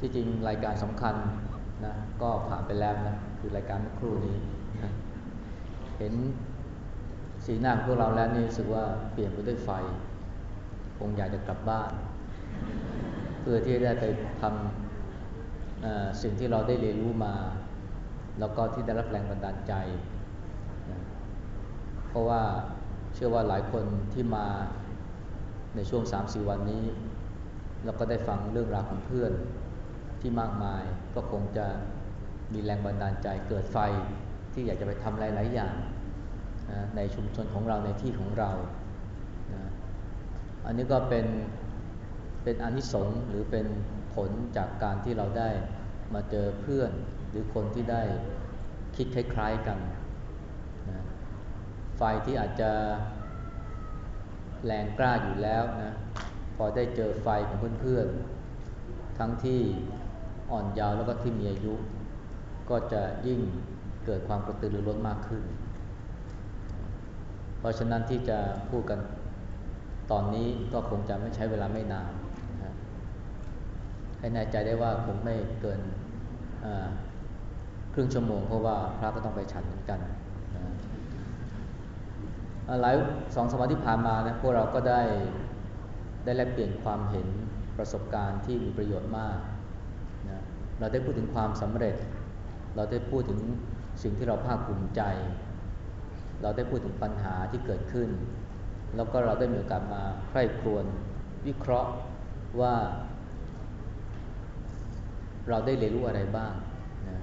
ที่จริงรายการสำคัญนะก็ผ่านไปแล้วนะคือรายการเมื่อครู่นี้นะเห็นสีหน้าของพวกเราแล้วนี่รู้สึกว่าเปลี่ยนไปด้วยไฟคงอยากจะกลับบ้าน เพื่อที่ได้ไปทำสิ่งที่เราได้เรียนรู้มา แล้วก็ที่ได้รับแรงบันดาลใจนะเพราะว่าเชื่อว่าหลายคนที่มาในช่วง 3-4 วันนี้เราก็ได้ฟังเรื่องราวของเพื่อน ที่มากมายก็คงจะมีแรงบันดาลใจเกิดไฟที่อยากจะไปทำหลาย ๆ อย่างนะในชุมชนของเราในที่ของเรานะอันนี้ก็เป็นเป็นอนิสงส์หรือเป็นผลจากการที่เราได้มาเจอเพื่อนหรือคนที่ได้คิดคล้าย ๆ กันนะไฟที่อาจจะแรงกล้าอยู่แล้วนะพอได้เจอไฟของเพื่อนๆทั้งที่ อ่อนยาวแล้วก็ที่มีอายุ ก็จะยิ่งเกิดความกระตือรือร้นมากขึ้น เพราะฉะนั้นที่จะพูดกันตอนนี้ก็คงจะไม่ใช้เวลาไม่นานให้แน่ใจได้ว่าคงไม่เกินครึ่งชั่วโมงเพราะว่าพระก็ต้องไปฉันเหมือนกันหลายสองสมัยที่ผ่านมานะพวกเราก็ได้ได้แลกเปลี่ยนความเห็นประสบการณ์ที่มีประโยชน์มาก เราได้พูดถึงความสำเร็จ เราได้พูดถึงสิ่งที่เราภาคภูมิใจ เราได้พูดถึงปัญหาที่เกิดขึ้น แล้วก็เราได้มีโอกาสมาใคร่ครวญวิเคราะห์ว่า เราได้เรียนรู้อะไรบ้างนะ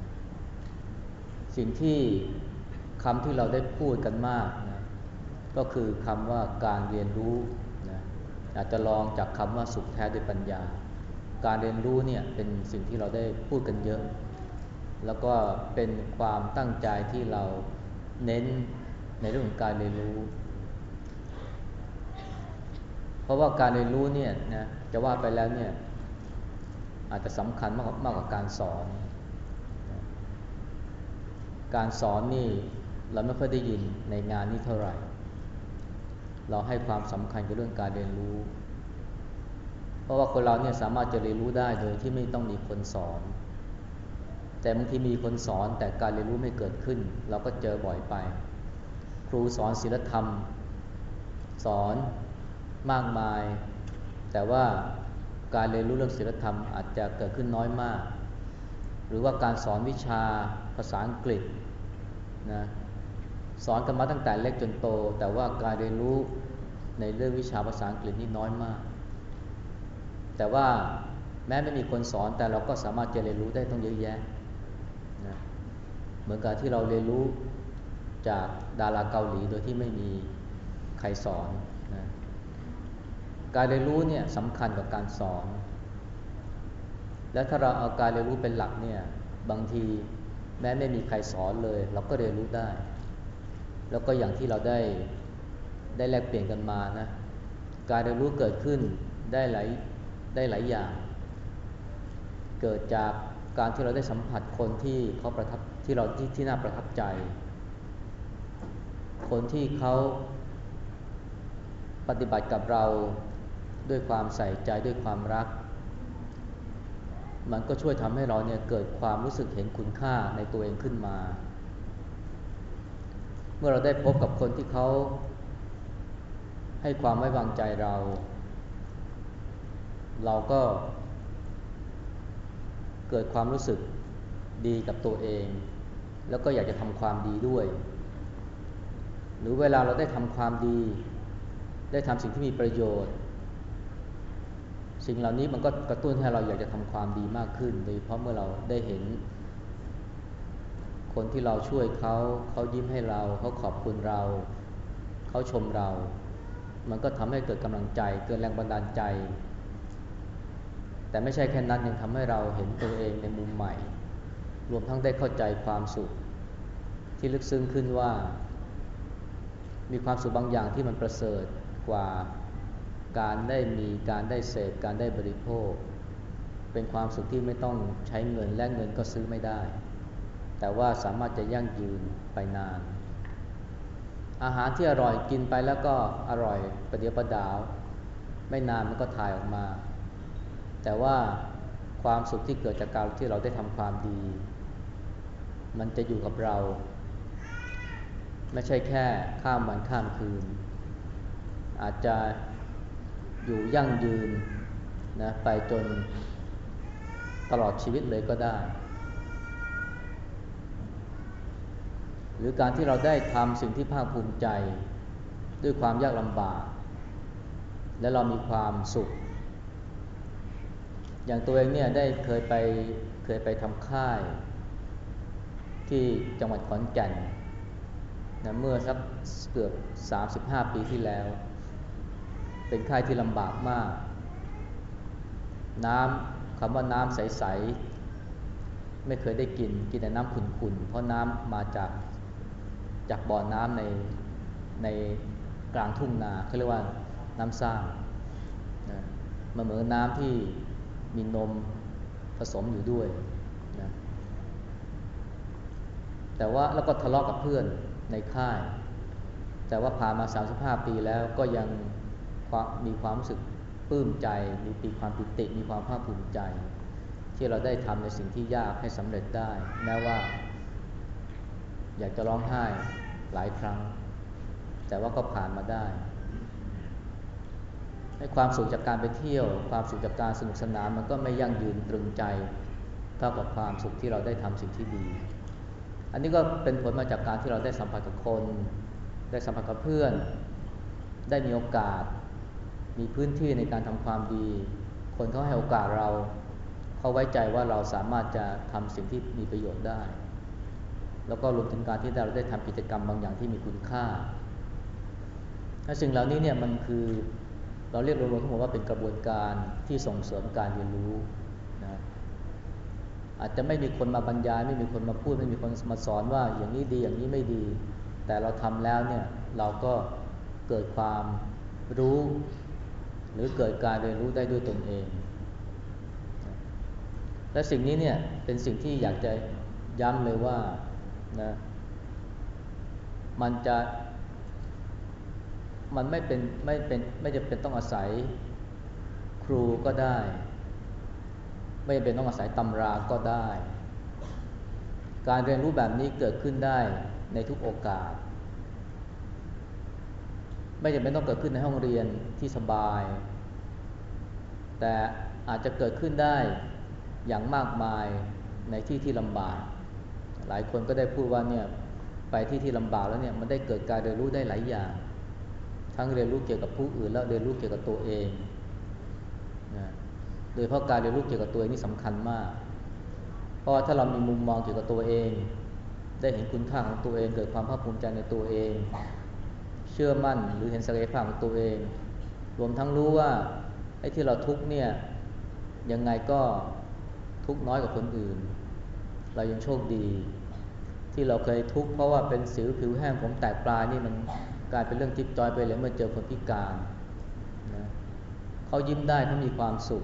สิ่งที่คำที่เราได้พูดกันมากนะก็คือคำว่าการเรียนรู้นะอาจจะลองจากคำว่าสุขแท้ด้วยปัญญา การเรียนรู้เนี่ยเป็นสิ่งที่เราได้พูดกันเยอะ แล้วก็เป็นความตั้งใจที่เราเน้นในเรื่องของการเรียนรู้ เพราะว่าการเรียนรู้เนี่ยนะจะว่าไปแล้วเนี่ยอาจจะสำคัญมากมากกว่าการสอน การสอนนี่เราไม่ค่อยได้ยินในงานนี้เท่าไหร่ เราให้ความสำคัญกับเรื่องการเรียนรู้ เพราะว่าคนเราเนี่ยสามารถจะเรียนรู้ได้โดยที่ไม่ต้องมีคนสอน แต่บางทีมีคนสอนแต่การเรียนรู้ไม่เกิดขึ้น เราก็เจอบ่อยไป ครูสอนศีลธรรม สอนมากมาย แต่ว่าการเรียนรู้เรื่องศีลธรรมอาจจะเกิดขึ้นน้อยมาก หรือว่าการสอนวิชาภาษาอังกฤษนะสอนกันมาตั้งแต่เล็กจนโต แต่ว่าการเรียนรู้ในเรื่องวิชาภาษาอังกฤษนี่น้อยมาก แต่ว่าแม้ไม่มีคนสอนแต่เราก็สามารถจะเรียนรู้ได้ต้องเยอะแยะนะเหมือนกับที่เราเรียนรู้จากดาราเกาหลีโดยที่ไม่มีใครสอนนะการเรียนรู้เนี่ยสำคัญกับการสอน และถ้าเราเอาการเรียนรู้เป็นหลักเนี่ยบางทีแม้ไม่มีใครสอนเลย เราก็เรียนรู้ได้ แล้วก็อย่างที่เราได้ได้แลกเปลี่ยนกันมานะการเรียนรู้เกิดขึ้นได้หลาย ได้หลายอย่าง เกิดจากการที่เราได้สัมผัสคนที่เขาประทับที่เราที่ที่น่าประทับใจ คนที่เขาปฏิบัติกับเราด้วยความใส่ใจด้วยความรัก มันก็ช่วยทำให้เราเนี่ยเกิดความรู้สึกเห็นคุณค่าในตัวเองขึ้นมา เมื่อเราได้พบกับคนที่เขาให้ความไว้วางใจเรา เราก็ เกิดความรู้สึกดีกับตัวเอง แล้วก็อยากจะทำความดีด้วย หรือเวลาเราได้ทำความดี ได้ทำสิ่งที่มีประโยชน์ สิ่งเหล่านี้มันก็กระตุ้นให้เราอยากจะทำความดีมากขึ้น โดยเพราะเมื่อเราได้เห็น คนที่เราช่วยเขาเขายิ้มให้เราเขาขอบคุณเราเขาชมเรา มันก็ทำให้เกิดกำลังใจ เกิดแรงบันดาลใจ แต่ไม่ใช่แค่นั้นยังทำให้เราเห็นตัวเองในมุมใหม่ รวมทั้งได้เข้าใจความสุข ที่ลึกซึ้งขึ้นว่า มีความสุขบางอย่างที่มันประเสริฐกว่าการได้มีการได้เสพการได้บริโภค เป็นความสุขที่ไม่ต้องใช้เงินและเงินก็ซื้อไม่ได้ แต่ว่าสามารถจะยั่งยืนไปนาน อาหารที่อร่อยกินไปแล้วก็อร่อยประเดี๋ยวประดาว ไม่นานมันก็ถ่ายออกมา แต่ว่าความสุขที่เกิดจากการที่เราได้ทำความดี มันจะอยู่กับเรา ไม่ใช่แค่ข้ามวันข้ามคืน อาจจะอยู่ยั่งยืนนะไปจนตลอดชีวิตเลยก็ได้ หรือการที่เราได้ทำสิ่งที่ภาคภูมิใจ ด้วยความยากลำบาก และเรามีความสุข อย่างตัวเองเนี่ยได้เคยไปเคยไปทำค่าย ที่จังหวัดขอนแก่นนะเมื่อสักเกือบ 35 ปีที่แล้ว เป็นค่ายที่ลำบากมาก น้ำคำว่าน้ำใส ๆ ไม่เคยได้กิน กินแต่น้ำขุ่น ๆ เพราะน้ำมาจากจากบ่อน้ำในในกลางทุ่งนาเขาเรียกว่าน้ำสร้างนะมันเหมือนน้ำที่ มีนมผสมอยู่ด้วยนะแต่ว่าแล้วก็ทะเลาะกับเพื่อนในค่าย แต่ว่าผ่านมา 35 ปีแล้วก็ยังมีความรู้สึกปลื้มใจ มีปีความปิติ มีความภาคภูมิใจ ที่เราได้ทำในสิ่งที่ยากให้สำเร็จได้ แม้ว่า อยากจะร้องไห้หลายครั้ง แต่ว่าก็ผ่านมาได้ ความสุขจากการไปเที่ยว ความสุขจากการสนุกสนานมันก็ไม่ยั่งยืนตรึงใจเท่ากับความสุขที่เราได้ทำสิ่งที่ดี อันนี้ก็เป็นผลมาจากการที่เราได้สัมผัสกับคน ได้สัมผัสกับเพื่อน ได้มีโอกาส มีพื้นที่ในการทำความดี คนเขาให้โอกาสเราเขาไว้ใจว่าเราสามารถจะทำสิ่งที่มีประโยชน์ได้ แล้วก็รวมถึงการที่เราได้ทำกิจกรรมบางอย่างที่มีคุณค่าและสิ่งเหล่านี้เนี่ยมันคือ เราเรียกรวมๆทั้งหมดว่าเป็นกระบวนการที่ส่งเสริมการเรียนรู้นะอาจจะไม่มีคนมาบรรยาย ไม่มีคนมาพูด ไม่มีคนมาสอนว่าอย่างนี้ดีอย่างนี้ไม่ดี แต่เราทำแล้วเนี่ยเราก็เกิดความรู้ หรือเกิดการเรียนรู้ได้ด้วยตนเอง และสิ่งนี้เนี่ยเป็นสิ่งที่อยากจะย้ำเลยว่านะมันจะ มันไม่เป็นไม่เป็นไม่จะเป็นต้องอาศัยครูก็ได้ ไม่จำเป็นต้องอาศัยตำราก็ได้ การเรียนรู้แบบนี้เกิดขึ้นได้ในทุกโอกาส ไม่จำเป็นต้องเกิดขึ้นในห้องเรียนที่สบาย แต่อาจจะเกิดขึ้นได้อย่างมากมายในที่ที่ลำบาก หลายคนก็ได้พูดว่าเนี่ยไปที่ที่ลำบากแล้วเนี่ยมันได้เกิดการเรียนรู้ได้หลายอย่าง ทั้งเรียนรู้เกี่ยวกับผู้อื่น แล้วเรียนรู้เกี่ยวกับตัวเองนะโดยเพราะการเรียนรู้เกี่ยวกับตัวเองนี่สำคัญมาก เพราะถ้าเรามีมุมมองเกี่ยวกับตัวเอง ได้เห็นคุณค่าของตัวเอง เกิดความภาคภูมิใจในตัวเอง เชื่อมั่นหรือเห็นศักยภาพของตัวเอง รวมทั้งรู้ว่าไอ้ที่เราทุกเนี่ยยังไงก็ทุกน้อยกว่าคนอื่น เรายังโชคดี ที่เราเคยทุกข์เพราะว่าเป็นสิวผิวแห้งผมแตกปลายนี่มัน กลายเป็นเรื่องจิ๊บจอยไปเลยเมื่อเจอคนพิการนะเขายิ้มได้เขามีความสุข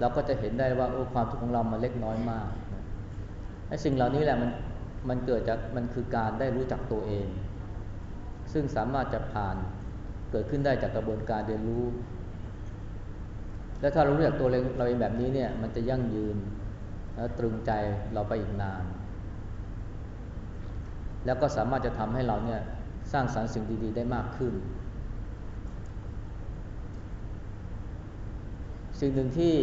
เราก็จะเห็นได้ว่าโอ้ความทุกข์ของเรามันเล็กน้อยมากไอ้สิ่งเหล่านี้แหละมันมันเกิดจากมันคือการได้รู้จักตัวเอง ซึ่งสามารถจะผ่านเกิดขึ้นได้จากกระบวนการเรียนรู้ และถ้าเรารู้จักตัวเราเองแบบนี้เนี่ยมันจะยั่งยืนและตรึงใจเราไปอีกนาน แล้วก็สามารถจะทำให้เราเนี่ย สร้างสารรค์สิ่งดี ๆ ได้มากขึ้น สิ่งหนึ่งที่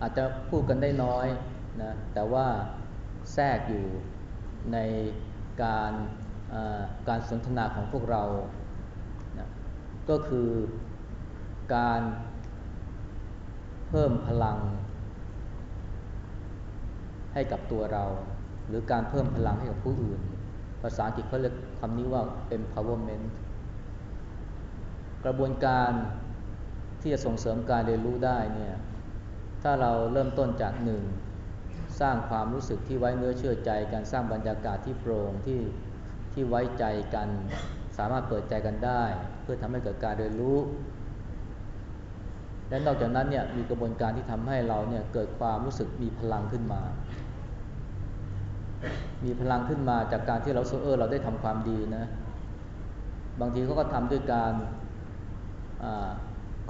อาจจะพูดกันได้น้อยนะแต่ว่าแทรกอยู่ในการการสนทนาของพวกเรานะก็คือการเพิ่มพลัง ให้กับตัวเรา หรือการเพิ่มพลังให้กับผู้อื่น ภาษาอังกฤษเขาเรียกคำนี้ว่า empowerment กระบวนการที่จะส่งเสริมการเรียนรู้ได้เนี่ยถ้าเราเริ่มต้นจากหนึ่งสร้างความรู้สึกที่ไว้เนื้อเชื่อใจการสร้างบรรยากาศที่โปร่งที่ที่ไว้ใจกัน สามารถเปิดใจกันได้ เพื่อทำให้เกิดการเรียนรู้ และนอกจากนั้นเนี่ยมีกระบวนการที่ทำให้เราเนี่ยเกิดความรู้สึกมีพลังขึ้นมา มีพลังขึ้นมาจากการที่เราเออเราได้ทำความดีนะ บางทีเขาก็ทำด้วยการ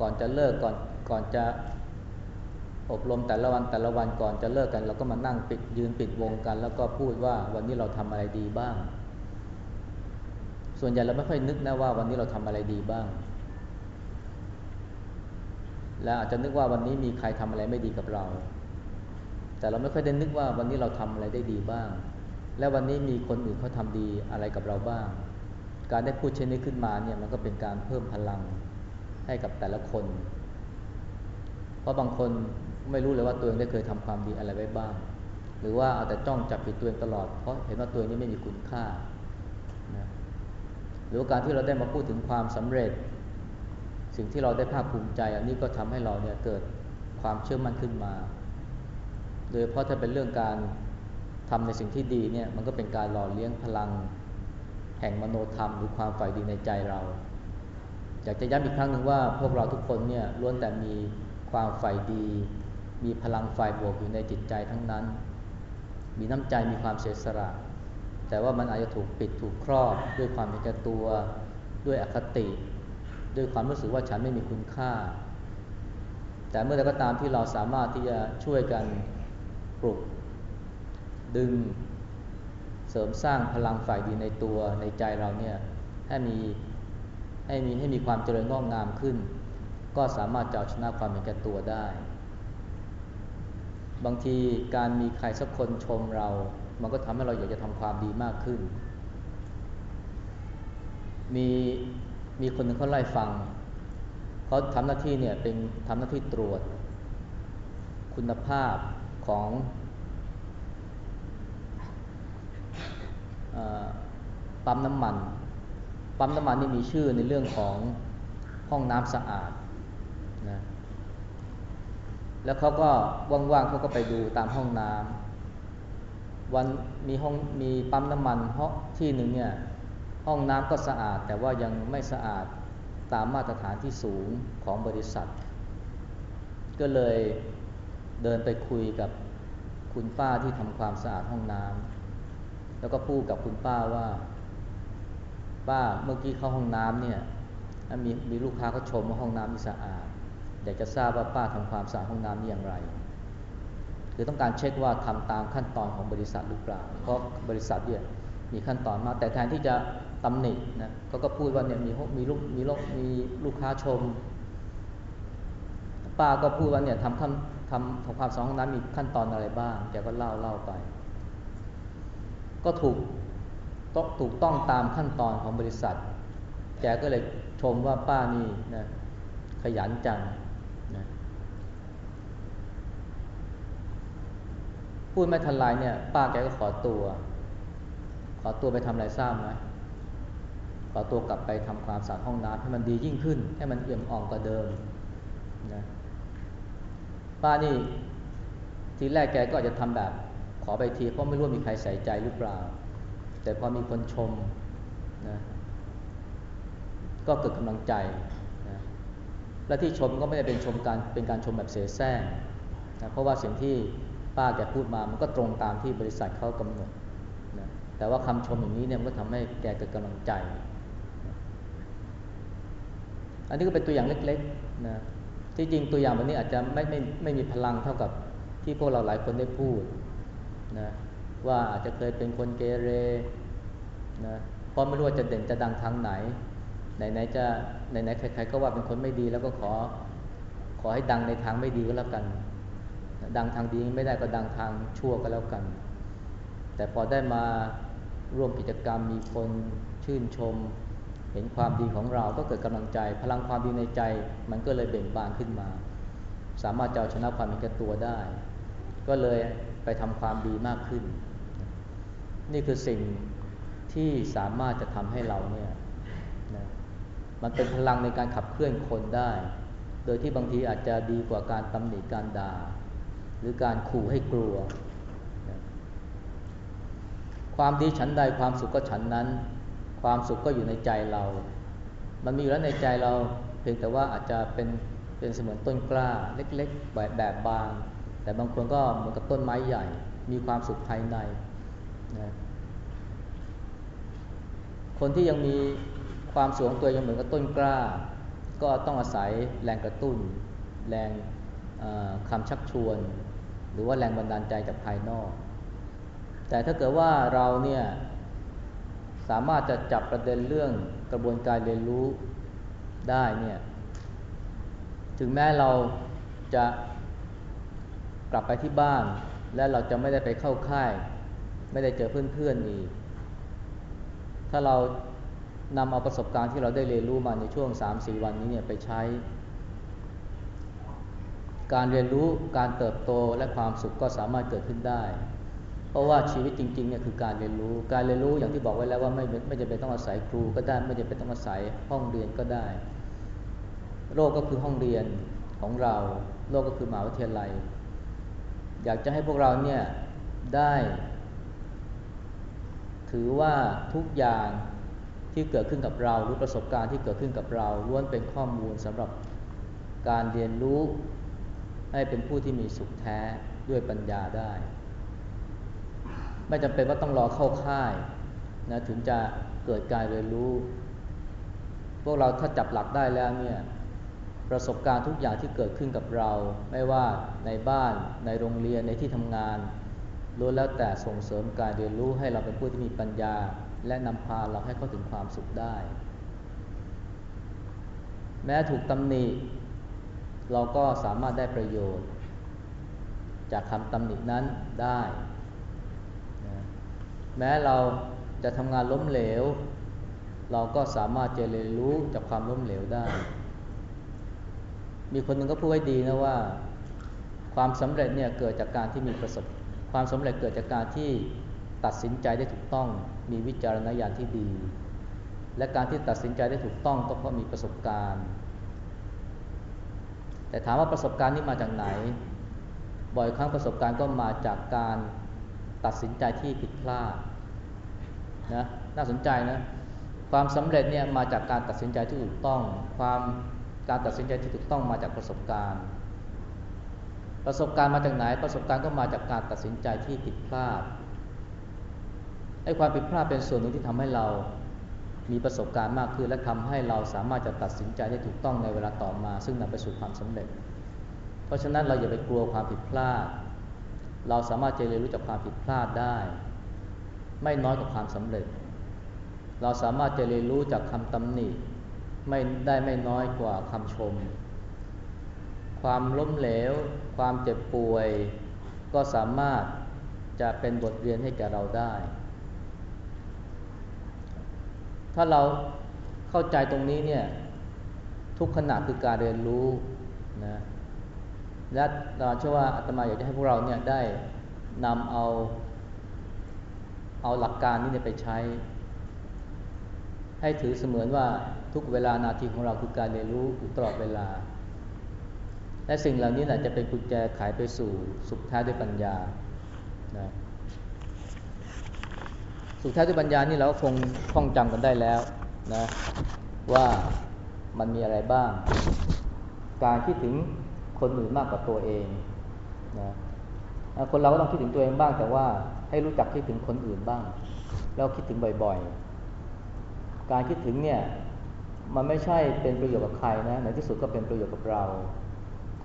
ก่อนจะเลิกก่อนก่อนจะอบรมแต่ละวันแต่ละวันก่อนจะเลิกกัน เราก็มานั่งปิดยืนปิดวงกัน แล้วก็พูดว่าวันนี้เราทำอะไรดีบ้าง ส่วนใหญ่เราไม่ค่อยนึกนะว่าวันนี้เราทำอะไรดีบ้าง และอาจจะนึกว่าวันนี้มีใครทำอะไรไม่ดีกับเรา แต่เราไม่ค่อยได้นึกว่าวันนี้เราทำอะไรได้ดีบ้าง และวันนี้มีคนอื่นเขาทำดีอะไรกับเราบ้าง การได้พูดเช่นนี้ขึ้นมาเนี่ยมันก็เป็นการเพิ่มพลังให้กับแต่ละคน เพราะบางคนไม่รู้เลยว่าตัวเองได้เคยทำความดีอะไรไว้บ้าง หรือว่าเอาแต่จ้องจับผิดตัวเองตลอด เพราะเห็นว่าตัวเองนี้ไม่มีคุณค่านะหรือการที่เราได้มาพูดถึงความสำเร็จ สิ่งที่เราได้ภาคภูมิใจ อันนี้ก็ทำให้เราเนี่ยเกิดความเชื่อมั่นขึ้นมา โดยเพราะถ้าเป็นเรื่องการทำในสิ่งที่ดีเนี่ยมันก็เป็นการหล่อเลี้ยงพลัง แห่งมโนธรรมหรือความฝ่ายดีในใจเรา อยากจะย้ำอีกครั้งหนึ่งว่าพวกเราทุกคนเนี่ยล้วนแต่มีความฝ่ายดี มีพลังฝ่ายบวกอยู่ในจิตใจทั้งนั้น มีน้ำใจมีความเสียสละ แต่ว่ามันอาจจะถูกปิดถูกครอบด้วยความเห็นแก่ตัว ด้วยอคติ ด้วยความรู้สึกว่าฉันไม่มีคุณค่า แต่เมื่อใดก็ตามที่เราสามารถที่จะช่วยกันปลุก ดึง เสริมสร้างพลังฝ่ายดีในตัวในใจเราเนี่ยให้มีให้มีให้มีความเจริญงอกงามขึ้น ก็สามารถจะเอาชนะความเห็นแก่ตัวได้ บางทีการมีใครสักคนชมเรา มันก็ทำให้เราอยากจะทำความดีมากขึ้น มี มีคนหนึ่งเขาไล่ฟังเขาทำหน้าที่เนี่ยเป็นทำหน้าที่ตรวจ คุณภาพของปั๊มน้ำมัน ปั๊มน้ำมันนี่มีชื่อในเรื่องของห้องน้ำสะอาดนะแล้วเขาก็ว่างๆเขาก็ไปดูตามห้องน้ำวันมีห้องมีปั๊มน้ำมันเพราะที่หนึ่งเนี่ย ห้องน้ำก็สะอาด แต่ว่ายังไม่สะอาดตามมาตรฐานที่สูงของบริษัท ก็เลยเดินไปคุยกับคุณป้าที่ทำความสะอาดห้องน้ำแล้วก็พูดกับคุณป้าว่า ป้าเมื่อกี้เข้าห้องน้ำเนี่ยมีมีลูกค้าเขาชมว่าห้องน้ำมีสะอาด อยากจะทราบว่าป้าทำความสะอาดห้องน้ำนี่อย่างไรคือต้องการเช็คว่าทำตามขั้นตอนของบริษัทหรือเปล่า เพราะบริษัทเนี่ยมีขั้นตอนมาแต่แทนที่จะ ตำหนินะเขาก็พูดว่าเนี่ยมีมีลูกมีลูกมีลูกค้าชม ป้าก็พูดว่าเนี่ยทำทำทำทำความสอาดห้องน้ำมีขั้นตอนอะไรบ้างแกก็เล่าเล่าไป ก็ถูกต้องถูกต้องตามขั้นตอนของบริษัท แกก็เลยชมว่าป้านี่นะขยันจังนะพูดไม่ทันไรเนี่ย ป้าแกก็ขอตัว ขอตัวไปทำอะไรทราบไหม ขอตัวกลับไปทำความสะอาดห้องน้ำให้มันดียิ่งขึ้น ให้มันเอี่ยมอ่องกว่าเดิมนะป้านี่ทีแรกแกก็อาจจะทำแบบ ขอไปทีเพราะไม่รู้มีใครใส่ใจหรือเปล่า แต่พอมีคนชมนะก็เกิดกำลังใจและที่ชมก็ไม่ได้เป็นชมการเป็นการชมแบบเสแสร้งนะเพราะว่าสิ่งที่ป้าแกพูดมามันก็ตรงตามที่บริษัทเขากำหนดนะแต่ว่าคำชมอย่างนี้เนี่ยมันก็ทำให้แกเกิดกำลังใจ อันนี้ก็เป็นตัวอย่างเล็กๆนะที่จริงตัวอย่างแบบนี้อาจจะไม่ไม่ไม่มีพลังเท่ากับที่พวกเราหลายคนได้พูดนะว่าอาจจะเคยเป็นคนเกเรนะเพราะไม่รู้ว่าจะเด่นจะดังทางไหน ไหนๆจะไหนๆใครๆก็ว่าเป็นคนไม่ดีแล้วก็ขอขอให้ดังในทางไม่ดีก็แล้วกัน ดังทางดีไม่ได้ก็ดังทางชั่วก็แล้วกัน แต่พอได้มาร่วมกิจกรรมมีคนชื่นชม เห็นความดีของเราก็เกิดกำลังใจ พลังความดีในใจ มันก็เลยเบ่งบานขึ้นมา สามารถจะเอาชนะความเห็นแก่ตัวได้ ก็เลยไปทำความดีมากขึ้น นี่คือสิ่งที่สามารถจะทำให้เราเนี่ยมันเป็นพลังในการขับเคลื่อนคนได้ โดยที่บางทีอาจจะดีกว่าการตำหนิการด่า หรือการขู่ให้กลัว ความดีฉันใดความสุขก็ฉันนั้น ความสุขก็อยู่ในใจเรา มันมีอยู่แล้วในใจเรา เพียงแต่ว่าอาจจะเป็นเป็นเสมือนต้นกล้าเล็กๆแบบแบบบาง แต่บางคนก็เหมือนกับต้นไม้ใหญ่ มีความสุขภายในนะคนที่ยังมีความสูงตัวยังเหมือนกับต้นกล้า ก็ต้องอาศัยแรงกระตุ้น แรงคำชักชวน หรือว่าแรงบันดาลใจจากภายนอก แต่ถ้าเกิดว่าเราเนี่ย สามารถจะจับประเด็นเรื่องกระบวนการเรียนรู้ได้เนี่ยถึงแม้เราจะกลับไปที่บ้าน และเราจะไม่ได้ไปเข้าค่าย ไม่ได้เจอเพื่อนๆอีก ถ้าเรานำเอาประสบการณ์ที่เราได้เรียนรู้มาในช่วง 3-4 วันนี้เนี่ยไปใช้ การเรียนรู้การเติบโตและความสุขก็สามารถเกิดขึ้นได้ เพราะว่าชีวิตจริงๆเนี่ยคือการเรียนรู้ การเรียนรู้อย่างที่บอกไว้แล้วว่าไม่ไม่จำเป็นต้องอาศัยครูก็ได้ไม่จำเป็นต้องอาศัยห้องเรียนก็ได้ โลกก็คือห้องเรียนของเรา โลกก็คือมหาวิทยาลัย อยากจะให้พวกเราเนี่ยได้ ถือว่าทุกอย่างที่เกิดขึ้นกับเรา หรือประสบการณ์ที่เกิดขึ้นกับเราล้วนเป็นข้อมูลสำหรับการเรียนรู้ให้เป็นผู้ที่มีสุขแท้ด้วยปัญญาได้ ไม่จำเป็นว่าต้องรอเข้าค่ายนะถึงจะเกิดการเรียนรู้ พวกเราถ้าจับหลักได้แล้วเนี่ยประสบการณ์ทุกอย่างที่เกิดขึ้นกับเรา ไม่ว่าในบ้านในโรงเรียนในที่ทำงานล้วนแล้วแต่ส่งเสริมการเรียนรู้ให้เราเป็นผู้ที่มีปัญญา และนำพาเราให้เข้าถึงความสุขได้ แม้ถูกตำหนิ เราก็สามารถได้ประโยชน์ จากคำตำหนินั้นได้ แม้เราจะทำงานล้มเหลว เราก็สามารถจะเรียนรู้จากความล้มเหลวได้ มีคนหนึ่งก็พูดไว้ดีนะว่า ความสำเร็จเนี่ยเกิดจากการที่มีประสบ ความสำเร็จเกิดจากการที่ตัดสินใจได้ถูกต้อง มีวิจารณญาณที่ดี และการที่ตัดสินใจได้ถูกต้องก็เพราะมีประสบการณ์ แต่ถามว่าประสบการณ์นี้มาจากไหน บ่อยครั้งประสบการณ์ก็มาจากการตัดสินใจที่ผิดพลาด นะน่าสนใจนะความสำเร็จเนี่ยมาจากการตัดสินใจที่ถูกต้อง ความการตัดสินใจที่ถูกต้องมาจากประสบการณ์ ประสบการณ์มาจากไหน ประสบการณ์ก็มาจากการตัดสินใจที่ผิดพลาดไอ้ความผิดพลาดเป็นส่วนหนึ่งที่ทำให้เรามีประสบการณ์มากขึ้น และทำให้เราสามารถจะตัดสินใจได้ถูกต้องในเวลาต่อมา ซึ่งนำไปสู่ความสำเร็จ เพราะฉะนั้นเราอย่าไปกลัวความผิดพลาด เราสามารถจะเรียนรู้จากความผิดพลาดได้ ไม่น้อยกว่าความสำเร็จ เราสามารถจะเรียนรู้จากคำตำหนิไม่ได้ไม่น้อยกว่าคำชม ความล้มเหลว ความเจ็บป่วย ก็สามารถจะเป็นบทเรียนให้แก่เราได้ ถ้าเราเข้าใจตรงนี้เนี่ยทุกขณะคือการเรียนรู้นะและเราเชื่อว่าอาตมาอยากจะให้พวกเราเนี่ยได้นำเอา เอาหลักการนี้ไปใช้ ให้ถือเสมือนว่าทุกเวลานาทีของเราคือการเรียนรู้อยู่ตลอดเวลา และสิ่งเหล่านี้แหละจะเป็นกุญแจไขไปสู่สุขแท้ด้วยปัญญานะสุดท้ายด้วยปัญญานี่เราคงท่องจำกันได้แล้วนะว่ามันมีอะไรบ้าง การคิดถึงคนอื่นมากกว่าตัวเองนะ คนเราก็ต้องคิดถึงตัวเองบ้าง แต่ว่าให้รู้จักคิดถึงคนอื่นบ้าง แล้วคิดถึงบ่อยๆ การคิดถึงเนี่ยมันไม่ใช่เป็นประโยชน์กับใครนะในที่สุดก็เป็นประโยชน์กับเรา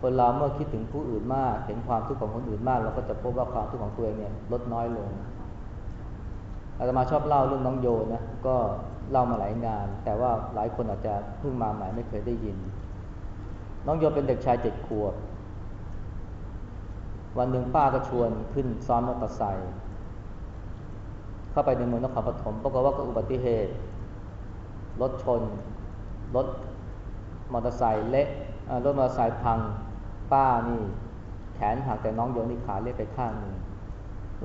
คนเราเมื่อคิดถึงผู้อื่นมาก เห็นความทุกข์ของคนอื่นมาก เราก็จะพบว่าความทุกข์ของตัวเองเนี่ยลดน้อยลงอาตมาชอบเล่าเรื่องน้องโยนะก็เล่ามาหลายงาน แต่ว่าหลายคนอาจจะเพิ่งมาใหม่ไม่เคยได้ยิน น้องโยเป็นเด็กชายเจ็ดขวบ วันหนึ่งป้าก็ชวนขึ้นซ้อนมอเตอร์ไซค์เข้าไปในเมืองนครปฐมปรากฏว่าก็อุบัติเหตุรถชนรถมอเตอร์ไซค์เละรถมอเตอร์ไซค์พังป้านี่แขนหักแต่น้องโยนี่ขาเละไปข้างหนึ่ง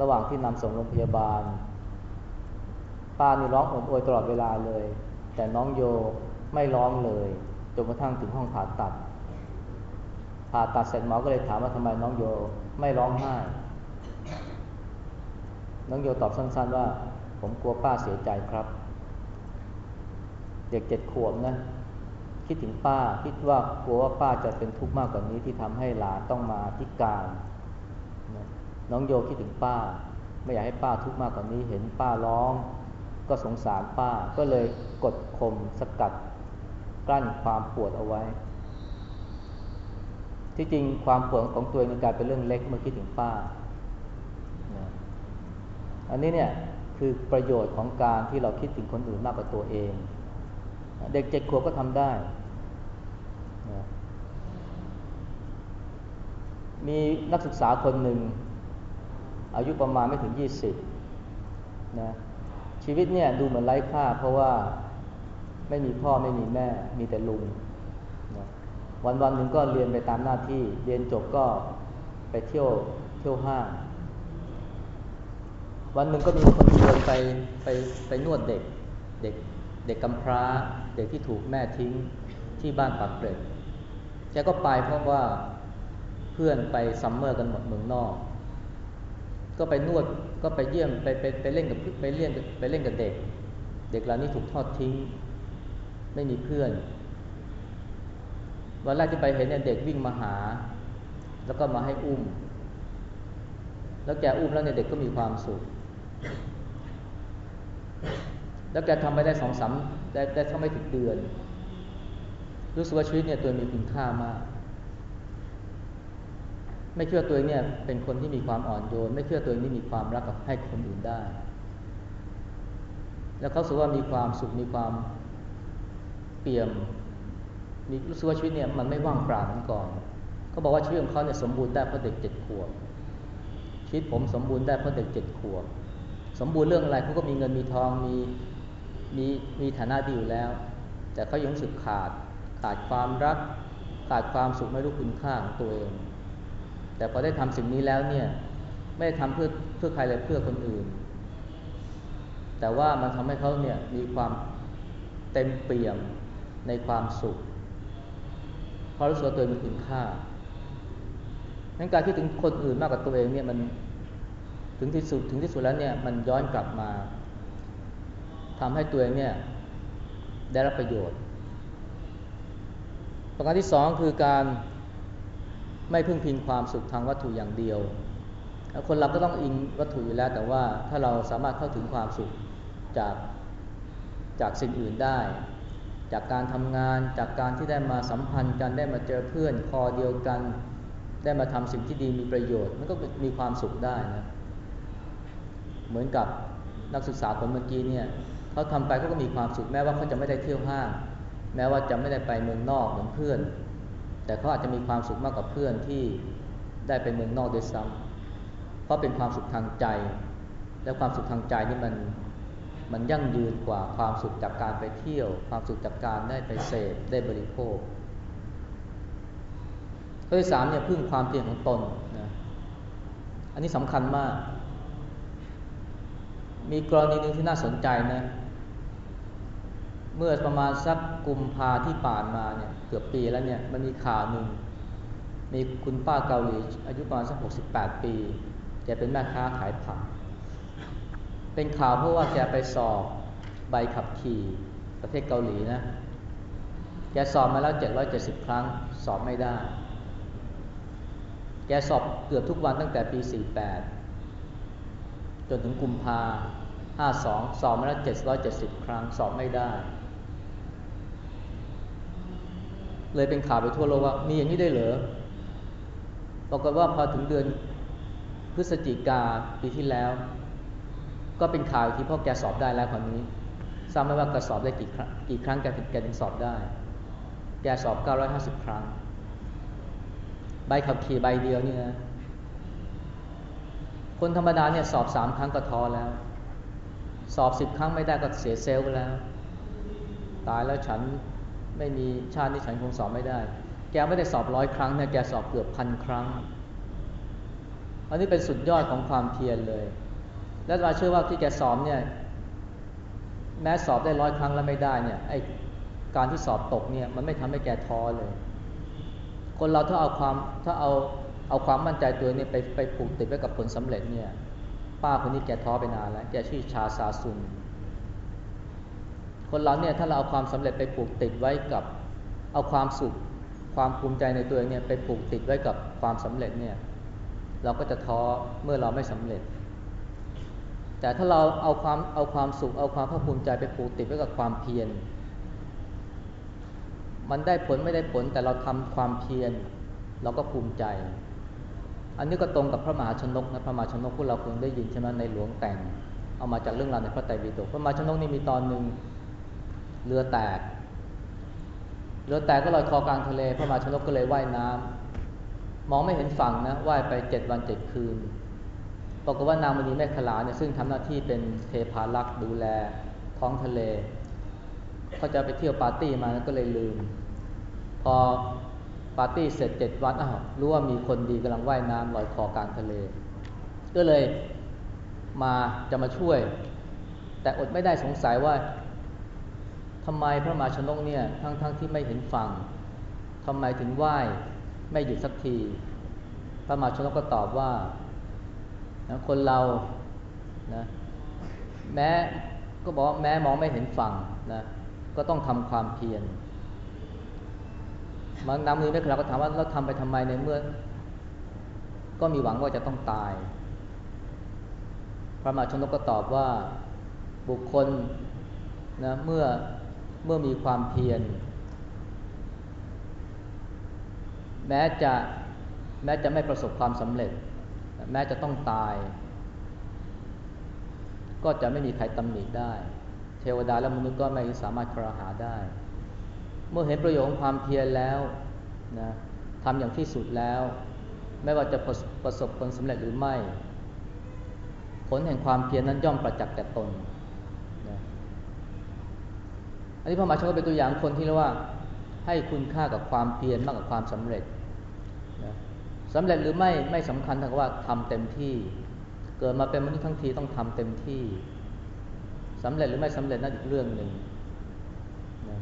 ระหว่างที่นำส่งโรงพยาบาล ป้านี่ร้องโอดโอยตลอดเวลาเลย แต่น้องโยไม่ร้องเลยจนกระทั่งถึงห้องผ่าตัดผ่าตัดเสร็จหมอก็เลยถามว่าทำไมน้องโย ไม่ร้องไห้ น้องโยตอบสั้น ๆ ว่า ผมกลัวป้าเสียใจครับ เด็กเจ็ดขวบนะ คิดถึงป้าคิดว่ากลัวว่าป้าจะเป็นทุกข์มากกว่านี้ที่ทำให้หลานต้องมาพิการ น้องโยคิดถึงป้า ไม่อยากให้ป้าทุกข์มากกว่านี้ เห็นป้าร้อง ก็สงสารป้าก็เลยกดข่มสกัดกลั้นความปวดเอาไว้ ที่จริงความปวดของตัวเองกลายเป็นเรื่องเล็กเมื่อคิดถึงป้าอันนี้เนี่ยคือประโยชน์ของการที่เราคิดถึงคนอื่นมากกว่าตัวเอง เด็กเจ็ดขวบก็ทำได้มีนักศึกษาคนหนึ่ง อายุประมาณไม่ถึงยี่สิบนะชีวิตเนี่ยดูเหมือนไร้ค่าเพราะว่าไม่มีพ่อไม่มีแม่มีแต่ลุง วันวันหนึ่งก็เรียนไปตามหน้าที่ เรียนจบก็ไปเที่ยวเที่ยวห้าง วันหนึ่งก็มีคนชวนไปไปไปนวดเด็กเด็กเด็กกำพร้า เด็กที่ถูกแม่ทิ้งที่บ้านปากเกร็ดแกก็ไปเพราะว่าเพื่อนไปซัมเมอร์กันหมดเมืองนอก ก็ไปนวดก็ไปเยี่ยมไปไปไปเล่นกับไปเล่นไปเล่นกับเด็ก เด็กเหล่านี้ถูกทอดทิ้ง ไม่มีเพื่อน วันแรกที่ไปเห็นเนี่ยเด็กวิ่งมาหา แล้วก็มาให้อุ้ม แล้วแกอุ้มแล้วเนี่ยเด็กก็มีความสุข แล้วแกทำไปได้สองสามได้ได้เท่าไม่ถึงเดือน รู้สึกว่าชีวิตเนี่ยตัวมีคุณค่ามาก ไม่เชื่อตัวเองเนี่ยเป็นคนที่มีความอ่อนโยน ไม่เชื่อตัวเองนี่มีความรักกับให้คนอื่นได้ แล้วเขาสึกว่ามีความสุขมีความเปี่ยม มีรู้สึกว่าชีวิตเนี่ยมันไม่ว่างเปล่าเหมือนก่อนเขาบอกว่าชีวิตของเขาเนี่ยสมบูรณ์ได้เพราะเด็กเจ็ดขวบชีวิตผมสมบูรณ์ได้เพราะเด็กเจ็ดขวบสมบูรณ์เรื่องอะไรเขาก็มีเงินมีทองมีมีมีฐานะดีอยู่แล้ว แต่เขายังรู้สึกขาดขาดความรัก ขาดความสุขไม่รู้คุณค่าของตัวเอง แต่พอได้ทำสิ่งนี้แล้วเนี่ยไม่ได้ทำเพื่อเพื่อใครเลยเพื่อคนอื่น แต่ว่ามันทำให้เขาเนี่ยมีความเต็มเปี่ยมในความสุข เพราะรู้สึกตัวเองมีคุณค่างั้นการคิดถึงคนอื่นมากกว่าตัวเองเนี่ยมันถึงที่สุดถึงที่สุดแล้วเนี่ยมันย้อนกลับมาทำให้ตัวเองเนี่ยได้รับประโยชน์ ประการที่สองคือการไม่พึ่งพิงความสุขทางวัตถุอย่างเดียว คนเราก็ต้องอิงวัตถุอยู่แล้ว แต่ว่าถ้าเราสามารถเข้าถึงความสุขจากจากสิ่งอื่นได้ จากการทำงาน จากการที่ได้มาสัมพันธ์กันได้มาเจอเพื่อนคอเดียวกัน ได้มาทำสิ่งที่ดีมีประโยชน์ มันก็มีความสุขได้นะเหมือนกับนักศึกษาคนเมื่อกี้เนี่ยเขาทำไปเขาก็มีความสุขแม้ว่าเขาจะไม่ได้เที่ยวห้าง แม้ว่าจะไม่ได้ไปเมืองนอกเหมือนเพื่อน แต่เขาอาจจะมีความสุขมากกว่าเพื่อนที่ได้ไปเมืองนอกด้วยซ้ำเพราะเป็นความสุขทางใจ และความสุขทางใจนี่มัน มันยั่งยืนกว่าความสุขจากการไปเที่ยว ความสุขจากการได้ไปเสพได้บริโภคข้อที่สามเนี่ยพึ่งความเพียรของตนนะอันนี้สำคัญมาก มีกรณีหนึ่งที่น่าสนใจนะ เมื่อประมาณสักกุมภาที่ผ่านมาเนี่ยเกือบปีแล้วเนี่ยมันมีข่าวหนึ่ง มีคุณป้าเกาหลีอายุประมาณสักหกสิบแปดปีแกเป็นแม่ค้าขายผัก เป็นข่าวเพราะว่าแกไปสอบใบขับขี่ประเทศเกาหลีนะ แกสอบมาแล้วเจ็ดร้อยเจ็ดสิบครั้ง สอบไม่ได้ แกสอบเกือบทุกวันตั้งแต่ปีสี่แปดจนถึงกุมภาห้าสอบมาแล้วเจ็ดร้อยเจ็ดสิบครั้ง สอบไม่ได้ เลยเป็นข่าวไปทั่วโลกว่า มีอย่างนี้ได้เหรอบอกกันว่าพอถึงเดือนพฤศจิกาปีที่แล้ว ก็เป็นข่าวที่พ่อแกสอบได้แล้วคนนี้ทราบไหมว่าแกสอบได้กี่ครั้งกี่ครั้งแกถึงแกถึงสอบได้ แกสอบ 950 ครั้ง ใบขับขี่ใบเดียวนี่นะคนธรรมดาเนี่ยสอบสามครั้งก็ท้อแล้ว สอบสิบครั้งไม่ได้ก็เสียเซลล์แล้ว ตายแล้วฉันไม่มีชาตินี้ฉันคงสอบไม่ได้ แกไม่ได้สอบร้อยครั้งนะแกสอบเกือบพันครั้ง อันนี้เป็นสุดยอดของความเพียรเลย และเราเชื่อว่าที่แกสอบเนี่ยแม้สอบได้ร้อยครั้งแล้วไม่ได้เนี่ยไอการที่สอบตกเนี่ยมันไม่ทำให้แกท้อเลย คนเราถ้าเอาความถ้าเอาเอาความมั่นใจตัวเนี้ไปไปผูกติดไว้กับผลสำเร็จเนี่ยป้าคนนี้แกท้อไปนานแล้ว แกชื่อชาซาซุน คนเราเนี่ยถ้าเราเอาความสำเร็จไปผูกติดไว้กับเอาความสุขความภูมิใจในตัวเองเนี่ยไปผูกติดไว้กับความสำเร็จเนี่ยเราก็จะท้อเมื่อเราไม่สำเร็จ แต่ถ้าเราเอาความเอาความสุขเอาความภาคภูมิใจไปผูกติดไว้กับความเพียร มันได้ผลไม่ได้ผลแต่เราทำความเพียรเราก็ภูมิใจ อันนี้ก็ตรงกับพระมหาชนกนะพระมหาชนกพวกเราคงได้ยินใช่ไหมในหลวงแต่ง เอามาจากเรื่องราวในพระไตรปิฎกพระมหาชนกนี่มีตอนหนึ่งเรือแตกเรือแตกก็ลอยคอกลางทะเล พระมหาชนกก็เลยว่ายน้ำมองไม่เห็นฝั่งนะว่ายไปเจ็ดวันเจ็ดคืน ปรากว่านางมณีแม่ขลาเนี่ยซึ่งทำหน้าที่เป็นเทพารักษ์ดูแลท้องทะเลเขาจะไปเที่ยวปาร์ตี้มาก็เลยลืม พอปาร์ตี้เสร็จเจ็ดวันอ้าวรู้ว่ามีคนดีกำลังว่ายน้ำลอยคอกลางทะเล ก็เลยมาจะมาช่วย แต่อดไม่ได้สงสัยว่าทำไมพระมาชนกเนี่ยทั้งๆทที่ไม่เห็นฝั่งทำไมถึงไหว้ไม่หยุดสักที พระมาชนกก็ตอบว่า นะคนเรานะแม้ก็บอกแม้มองไม่เห็นฝั่งนะก็ต้องทำความเพียรมันนำมือไม่คลาก็ถามว่าเราทำไปทำไมในเมื่อ ก็มีหวังว่าจะต้องตาย พระมหาชนกก็ตอบว่าบุคคลนะเมื่อเมื่อมีความเพียรแม้จะแม้จะไม่ประสบความสำเร็จ แม้จะต้องตาย ก็จะไม่มีใครตำหนิได้ เทวดาและมนุษย์ก็ไม่สามารถครหาได้ เมื่อเห็นประโยชน์ของความเพียรแล้วนะทำอย่างที่สุดแล้ว ไม่ว่าจะประสบผลสำเร็จหรือไม่ ผลแห่งความเพียรนั้นย่อมประจักษ์แก่ตนนะอันนี้พระมหาชนกเป็นตัวอย่างคนที่เรียกว่าให้คุณค่ากับความเพียรมากกว่าความสำเร็จ สำเร็จหรือไม่ไม่สำคัญเท่ว่าทำเต็มที่ เกิดมาเป็นมนุษย์ทั้งทีต้องทำเต็มที่สำเร็จหรือไม่สำเร็จนั่นอีกเรื่องหนึ่งนะ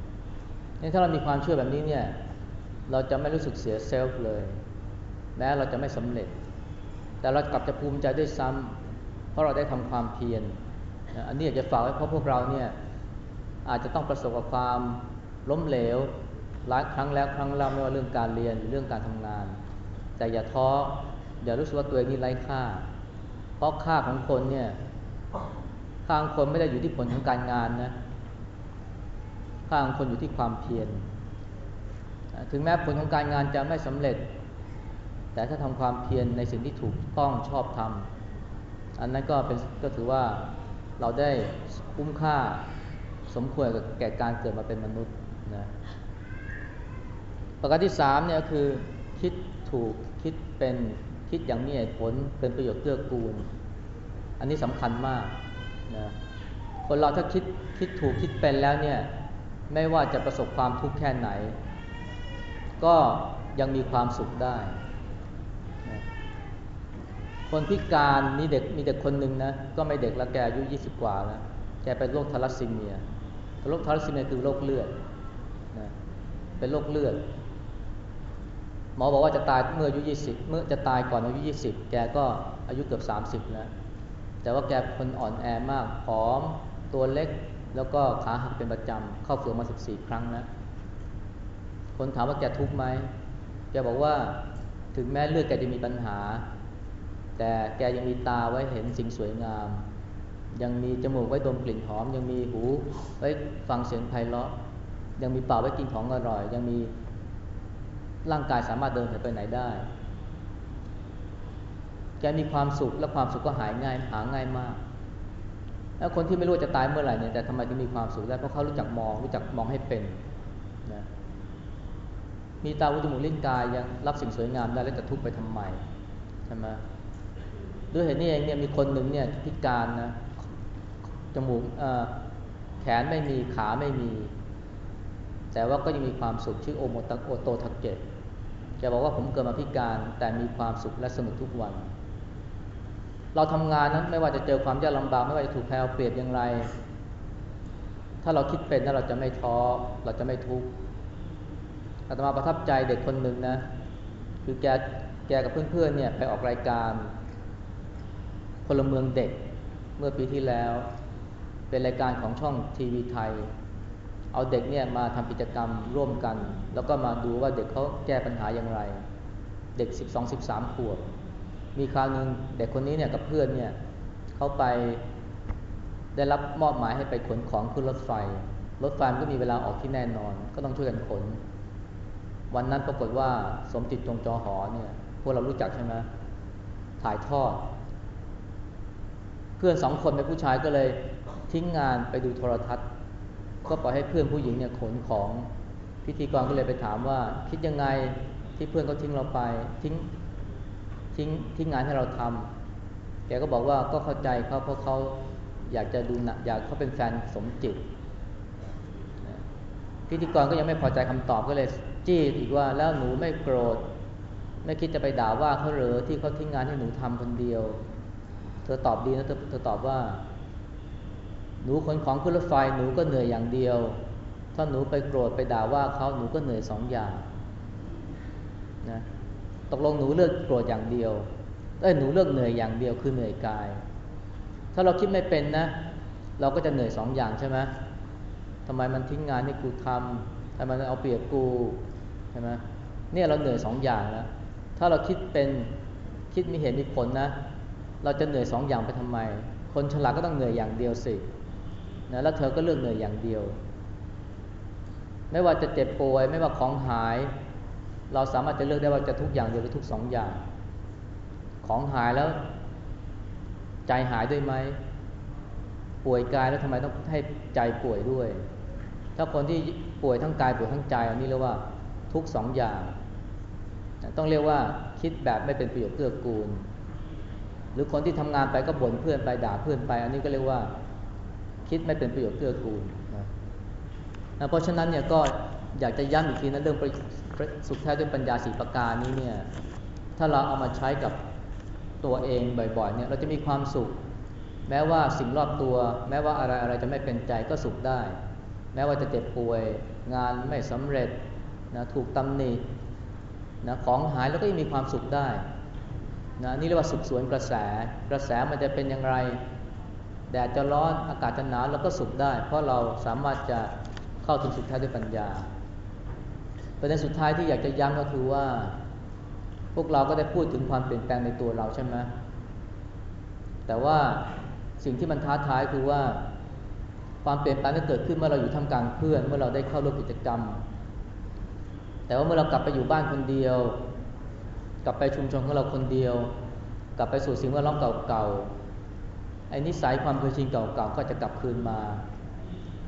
นี่ถ้าเรามีความเชื่อแบบนี้เนี่ย เราจะไม่รู้สึกเสียเซลฟ์เลยแม้เราจะไม่สำเร็จ แต่เรากลับจะภูมิใจด้วยซ้ำเพราะเราได้ทำความเพียรอันนี้อยากจะฝากไว้เพราะพวกเราเนี่ยอาจจะต้องประสบกับความล้มเหลวหลายครั้งแล้วครั้งเล่าไม่ว่าเรื่องการเรียนหรือเรื่องการทำงาน แต่อย่าท้ออย่ารู้สึกว่าตัวเองนี่ไร้ค่า เพราะค่าของคนเนี่ยค่าของคนไม่ได้อยู่ที่ผลของการงานนะค่าของคนอยู่ที่ความเพียรถึงแม้ผลของการงานจะไม่สำเร็จ แต่ถ้าทำความเพียรในสิ่งที่ถูกต้องชอบทำอันนั้นก็เป็นก็ถือว่าเราได้คุ้มค่าสมควรกับแก่การเกิดมาเป็นมนุษย์นะประการที่สามเนี่ยคือคิด ถูกคิดเป็นคิดอย่างมีเหตุผลเป็นประโยชน์เกื้อกูล อันนี้สำคัญมากนะคนเราถ้าคิดคิดถูกคิดเป็นแล้วเนี่ยไม่ว่าจะประสบความทุกข์แค่ไหน ก็ยังมีความสุขได้นะคนพิการมีเด็กมีเด็กคนหนึ่งนะก็ไม่เด็กแล้วแกอายุยี่สิบกว่าแล้วแกเป็นโรคทารัสซีเมียโรคทารัสซีเมียคือโรคเลือดนะเป็นโรคเลือด หมอบอกว่าจะตายเมื่ออายุยี่สิบเมื่อจะตายก่อนอายุยี่สิบแกก็อายุเกือบสามสิบแล้ว แต่ว่าแกคนอ่อนแอมากผอมตัวเล็กแล้วก็ขาหักเป็นประจำเข้าเฟือมาสิบสี่ครั้งนะคนถามว่าแกทุกข์ไหมแกบอกว่าถึงแม้เลือดแกจะมีปัญหา แต่แกยังมีตาไว้เห็นสิ่งสวยงาม ยังมีจมูกไว้ดมกลิ่นหอม ยังมีหูไว้ฟังเสียงไพเราะ ยังมีปากไว้กินของอร่อย ยังมี ร่างกายสามารถเดินไปไหนได้ แกมีความสุขและความสุขก็หายง่ายหาง่ายมาก แล้วคนที่ไม่รู้จะตายเมื่อไหร่เนี่ยแต่ทำไมถึงมีความสุขได้เพราะเขารู้จักมองรู้จักมองให้เป็นนะมีตาหูจมูกลิ้นกายยังรับสิ่งสวยงามได้แล้วจะทุกข์ไปทำไมใช่ไหมด้วยเหตุนี้เองเนี่ยมีคนหนึ่งเนี่ยพิการนะจมูกแขนไม่มีขาไม่มี แต่ว่าก็ยังมีความสุขชื่อโอโมตโอโตทักเกต แกบอกว่าผมเกิดมาพิการแต่มีความสุขและสนุกทุกวัน เราทำงานนั้นไม่ว่าจะเจอความยากลำบากไม่ว่าจะถูกแพ้เปรียบอย่างไร ถ้าเราคิดเป็นนั้นเราจะไม่ท้อเราจะไม่ทุกข์อาตมาประทับใจเด็กคนหนึ่งนะ คือแกแกกับเพื่อนๆเนี่ยไปออกรายการพลเมืองเด็กเมื่อปีที่แล้ว เป็นรายการของช่องทีวีไทย เอาเด็กเนี่ยมาทำกิจกรรมร่วมกัน แล้วก็มาดูว่าเด็กเขาแก้ปัญหาอย่างไร เด็ก 12 13ขวบมีคราวหนึ่งเด็กคนนี้เนี่ยกับเพื่อนเนี่ยเขาไปได้รับมอบหมายให้ไปขนของขึ้นรถไฟ รถไฟก็มีเวลาออกที่แน่นอน ก็ต้องช่วยกันขน วันนั้นปรากฏว่าสมจิตจงจอหอเนี่ยพวกเรารู้จักใช่ไหมถ่ายทอด เพื่อนสองคนเป็นผู้ชายก็เลยทิ้งงานไปดูโทรทัศน์ ก็ปล่อยให้เพื่อนผู้หญิงเนี่ยขนของพิธีกรก็เลยไปถามว่า คิดยังไงที่เพื่อนเขาทิ้งเราไปทิ้งทิ้งทิ้งงานให้เราทำแกก็บอกว่าก็เข้าใจเขาเพราะเขาอยากจะดูนะอยากเขาเป็นแฟนสมจิต พิธีกรก็ยังไม่พอใจคำตอบก็เลยจี้อีกว่าแล้วหนูไม่โกรธ ไม่คิดจะไปด่าว่าเขาเหรอที่เขาทิ้งงานให้หนูทำคนเดียว เธอตอบดีนะเธอเธอตอบว่า หนูขนของขึ้นรถไฟหนูก็เหนื่อยอย่างเดียว ถ้าหนูไปโกรธไปด่าว่าเขาหนูก็เหนื่อยสองอย่างนะตกลงหนูเลือกโกรธอย่างเดียวเอ้ยหนูเลือกเหนื่อยอย่างเดียวคือเหนื่อยกาย ถ้าเราคิดไม่เป็นนะ เราก็จะเหนื่อยสองอย่างใช่ไหมทำไมมันทิ้งงานให้กูทำทำไมมันเอาเปรียบกูใช่ไหมเนี่ยเราเหนื่อยสองอย่างแล้วถ้าเราคิดเป็นคิดมีเหตุมีผลนะ เราจะเหนื่อยสองอย่างไปทำไม คนฉลาดก็ต้องเหนื่อยอย่างเดียวสิ นะแล้วเธอก็เลือกเหนื่อยอย่างเดียว ไม่ว่าจะเจ็บป่วย ไม่ว่าของหาย เราสามารถจะเลือกได้ว่าจะทุกอย่างเดียวหรือทุกสองอย่าง ของหายแล้ว ใจหายด้วยไหมป่วยกายแล้วทำไมต้องให้ใจป่วยด้วย ถ้าคนที่ป่วยทั้งกายป่วยทั้งใจอันนี้เรียกว่าทุกสองอย่าง ต้องเรียกว่าคิดแบบไม่เป็นประโยชน์เกื้อกูล หรือคนที่ทำงานไปก็บ่นเพื่อนไปด่าเพื่อนไป อันนี้ก็เรียกว่า คิดไม่เป็นประโยชน์เกื้อกูลนะเพราะฉะนั้นเนี่ยก็อยากจะย้ำอีกทีนะเรื่องสุขแท้ด้วยปัญญาสีประการนี้เนี่ยถ้าเราเอามาใช้กับตัวเองบ่อยๆเนี่ยเราจะมีความสุข แม้ว่าสิ่งรอบตัว แม้ว่าอะไรอะไรจะไม่เป็นใจก็สุขได้ แม้ว่าจะเจ็บป่วย งานไม่สำเร็จนะถูกตำหนินะของหายแล้วก็ยังมีความสุขได้นะนี่เรียกว่าสุขสวนกระแส กระแสมันจะเป็นอย่างไร แดดจะร้อนอากาศจะหนาวเราก็สุขได้ เพราะเราสามารถจะเข้าถึงสุขแท้ด้วยปัญญาประเด็นสุดท้ายที่อยากจะย้ำก็คือว่า พวกเราก็ได้พูดถึงความเปลี่ยนแปลงในตัวเราใช่ไหมแต่ว่าสิ่งที่มันท้าทายคือว่า ความเปลี่ยนแปลงที่เกิดขึ้นเมื่อเราอยู่ท่ามกลางเพื่อน เมื่อเราได้เข้าร่วมกิจกรรม แต่ว่าเมื่อเรากลับไปอยู่บ้านคนเดียว กลับไปชุมชนของเราคนเดียว กลับไปสู่สิ่งแวดล้อมเก่าๆ อ้นิสัยความเคยชินเก่าๆก็จะกลับคืนมา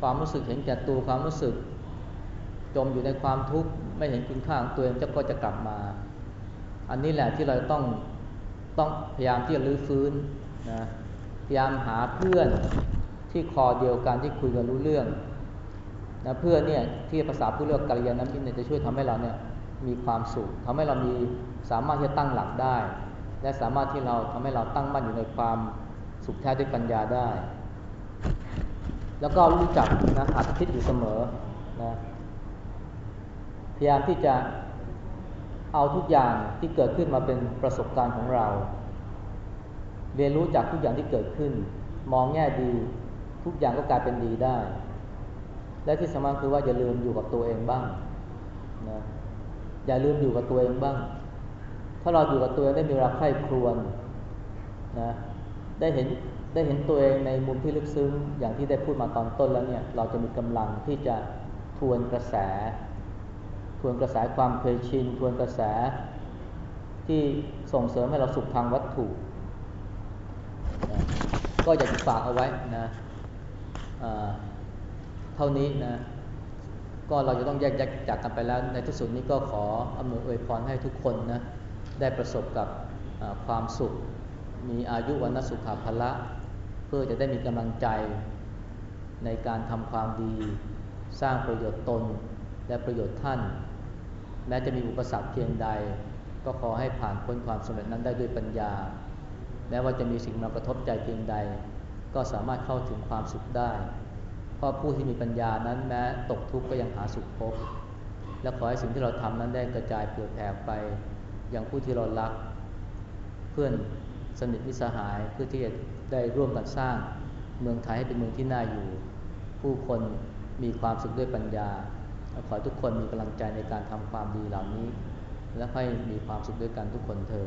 ความรู้สึกเห็นแก่ตัวความรู้สึก จมอยู่ในความทุกข์ไม่เห็นคุณค่าของตัวเองจะก็จะกลับมา อันนี้แหละที่เราต้องต้องพยายามที่จะรื้อฟื้นนะพยายามหาเพื่อนที่คอเดียวกันที่คุยกันรู้เรื่องนะเพื่อนเนี่ยที่ภาษาผู้เลือกกัลยาณมิตรเนี่ยจะช่วยทำให้เราเนี่ยมีความสุขทำให้เรามีสามารถที่จะตั้งหลักได้ และสามารถที่เราทำให้เราตั้งมั่นอยู่ในความ สุขแท้ด้วยปัญญาได้ แล้วก็รู้จักนะหัดคิดอยู่เสมอนะพยายามที่จะเอาทุกอย่างที่เกิดขึ้นมาเป็นประสบการณ์ของเรา เรียนรู้จากทุกอย่างที่เกิดขึ้น มองแง่ดี ทุกอย่างก็กลายเป็นดีได้ และที่สำคัญคือว่าอย่าลืมอยู่กับตัวเองบ้างนะอย่าลืมอยู่กับตัวเองบ้าง ถ้าเราอยู่กับตัวเองได้มีเวลาใคร่ครวญนะ ได้เห็นได้เห็นตัวเองในมุมที่ลึกซึ้งอย่างที่ได้พูดมาตอนต้นแล้วเนี่ยเราจะมีกำลังที่จะทวนกระแส ทวนกระแสความเคยชิน ทวนกระแส ที่ส่งเสริมให้เราสุขทางวัตถุนะก็อยากจะฝากเอาไว้นะเท่านี้นะก็เราจะต้องแยกแยกจากกันไปแล้ว ในที่สุดนี้ก็ขออำนวยอวยพรให้ทุกคนนะได้ประสบกับความสุข มีอายุวันสุขาภละ เพื่อจะได้มีกำลังใจในการทำความดี สร้างประโยชน์ตนและประโยชน์ท่าน แม้จะมีอุปสรรคเพียงใด ก็ขอให้ผ่านพ้นความสำเร็จนั้นได้ด้วยปัญญา แม้ว่าจะมีสิ่งมากระทบใจเพียงใด ก็สามารถเข้าถึงความสุขได้ เพราะผู้ที่มีปัญญานั้นแม้ตกทุกข์ก็ยังหาสุขพบ และขอให้สิ่งที่เราทำนั้นได้กระจายเผื่อแผ่ไปยังผู้ที่เรารัก เพื่อน สนิทมิสหายเพื่อที่จะได้ร่วมกันสร้าง เมืองไทยให้เป็นเมืองที่น่าอยู่ ผู้คนมีความสุขด้วยปัญญา ขอทุกคนมีกำลังใจในการทำความดีเหล่านี้ และให้มีความสุขด้วยกันทุกคนเทอ